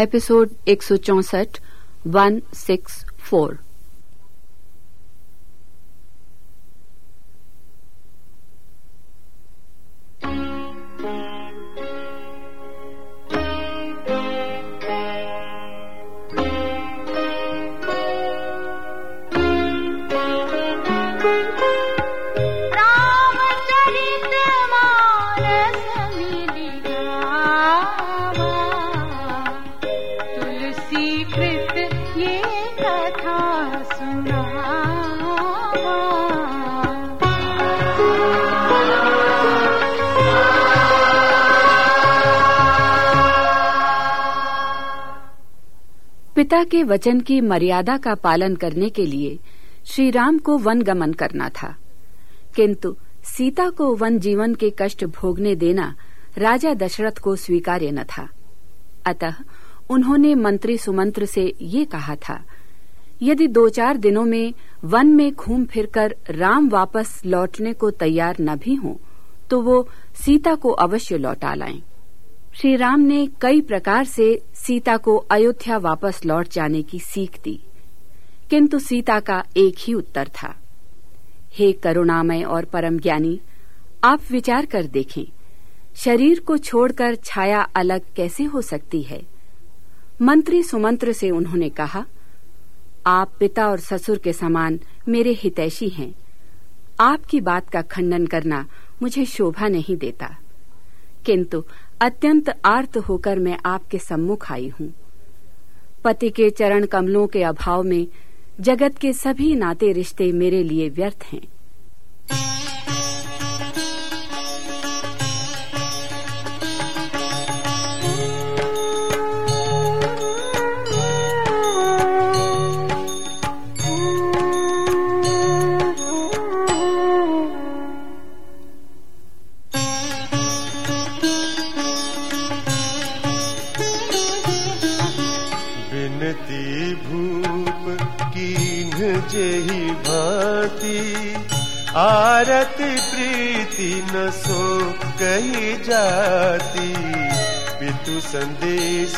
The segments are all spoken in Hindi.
एपिसोड एक सौ चौसठ वन सिक्स फोर पिता के वचन की मर्यादा का पालन करने के लिए श्री राम को वन गमन करना था किंतु सीता को वन जीवन के कष्ट भोगने देना राजा दशरथ को स्वीकार्य न था अतः उन्होंने मंत्री सुमंत्र से ये कहा था, यदि दो चार दिनों में वन में घूम फिरकर राम वापस लौटने को तैयार न भी हों तो वो सीता को अवश्य लौटा लाएँ। श्री राम ने कई प्रकार से सीता को अयोध्या वापस लौट जाने की सीख दी, किंतु सीता का एक ही उत्तर था। हे करुणामय और परम ज्ञानी आप विचार कर देखें, शरीर को छोड़कर छाया अलग कैसे हो सकती है? मंत्री सुमंत्र से उन्होंने कहा, आप पिता और ससुर के समान मेरे हितैषी हैं। आपकी बात का खंडन करना मुझे शोभा नहीं देता। किंतु अत्यंत आर्त होकर मैं आपके सम्मुख आई हूँ। पति के चरण कमलों के अभाव में जगत के सभी नाते रिश्ते मेरे लिए व्यर्थ हैं। जेहि भांति। आरती प्रीति न सो कही जाती। पितु संदेश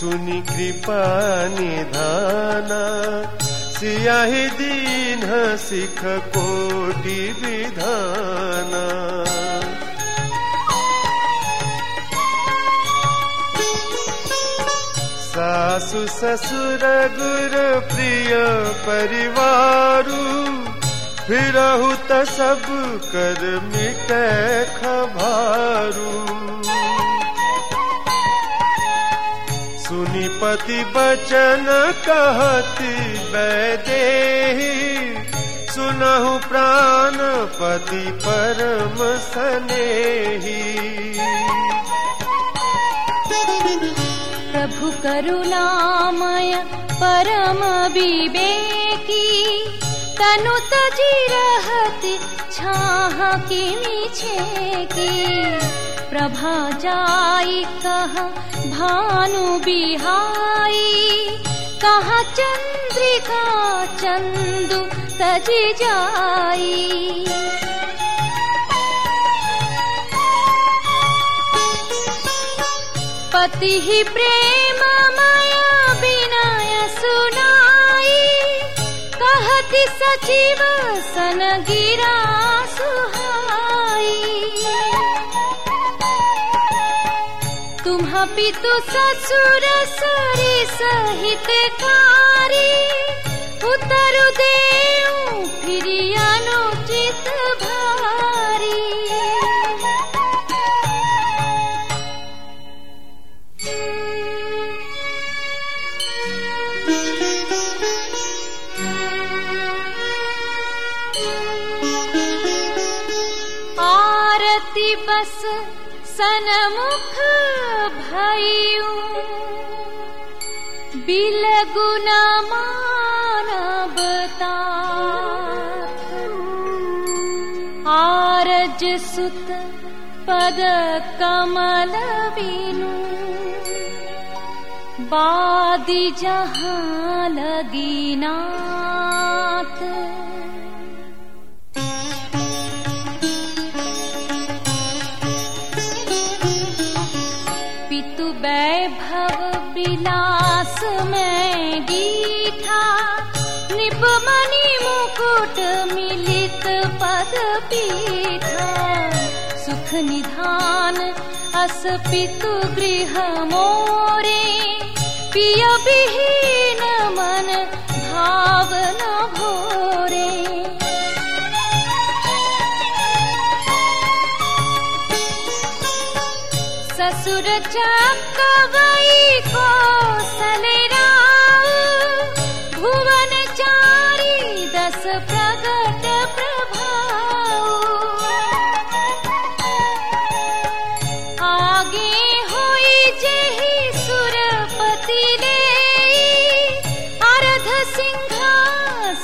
सुनि कृपा निधाना। सियाही दीन सिख कोटि विधाना। सासु ससुर गुर प्रिय परिवारु, फिरहु त सब कर मिट खबारू सुनि पति बचन कहती बैदे सुनहु प्राण पति परम सनेही। करुणामय परम विवेकी तनु तजी रहती छाह की मीछे की प्रभा जाई कह भानु बिहाई कहा चंद्रिका चंदु तजी जाई पति प्रेम माया विनय सुनाई। कहती सचिव सन गिरा सुहाई। तुम पितु ससुर सरी सहित कारी। उतर देऊ बिलगुना मानवता आरज सुत पद कमल बिनु। बादी जहाँ लगी सुख निधान अस पितु गृह मोरे पिय विहीन मन भावना भोरे। ससुर चकवई को सलेरा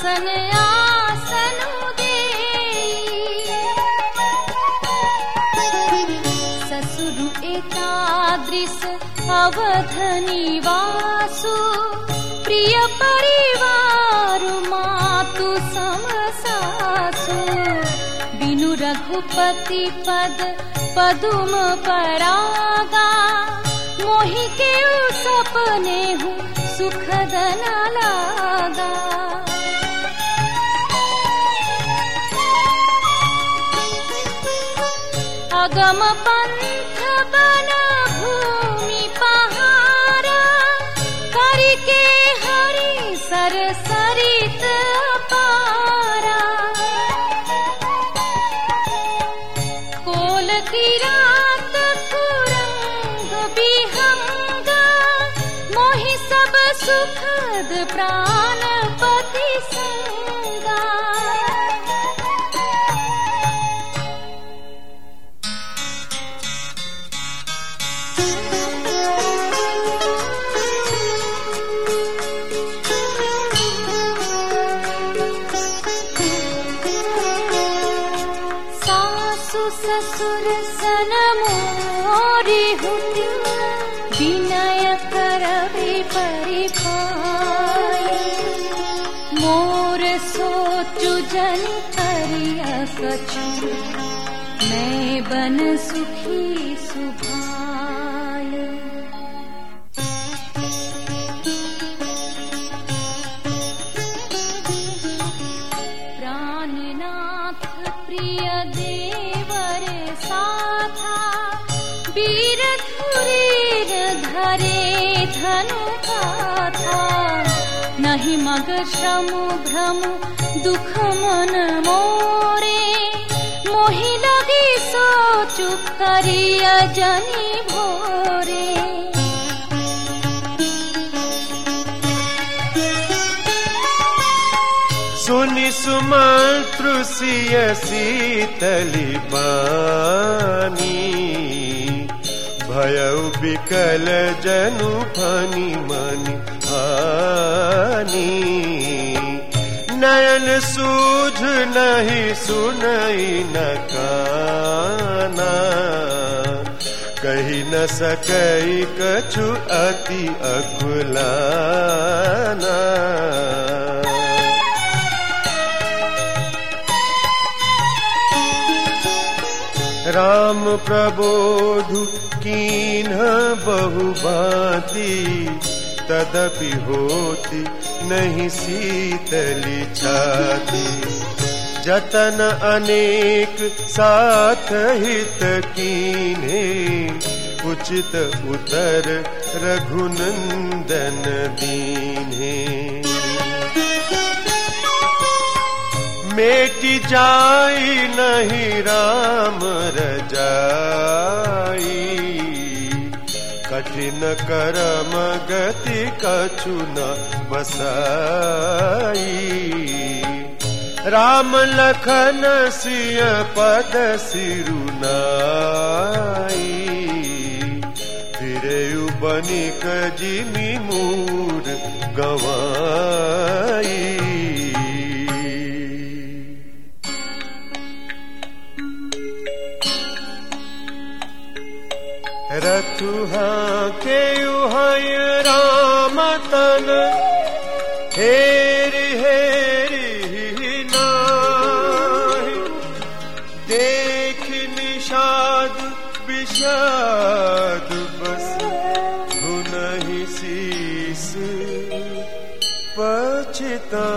सिंहासन आसन दे ससुरु एतादृश अवध निवासु। प्रिय परिवार मातु समसासु। बिनु रघुपति पद पदुम परागा। मोहि के सपने हूँ सुखद न लागा अगम पंथ बन भूमि पारा। कोल किरात कुरंग बिहंगा मोहि सब सुखद संगा ससुर सन मोरी हुति विनय करवे परिपाय मोर सोचु जन करिय कछु मैं बन सुखी सुभाय धनु गाथा नहीं मग श्रम भ्रम दुख मन मोरे मोहि लगी सोचु करिय जनी भोरे सुनि सुमतृषिय शीतली बानी भयउ विकल जनु फनि मनि हानि। नयन सूझ नहीं सुनई न काना। कही न सकई कछु अति अकुलाना। राम प्रबोधु कीन्ह बहु तदपि होती नहीं शीतली छाती। जतन अनेक साथ हित कीन्हे उचित उतर रघुनंदन दीन्हे मेटी जाई नहीं राम रजाई। कठिन करम गति कछु न बसाई। राम लखन सिय पद सिरुनाई फिरे बनिक जिमी मूर गवाई रतुह के उहय राम तन। हेरि हेरी देख निषाद विषाद बस। धुनहि शीस। पछिता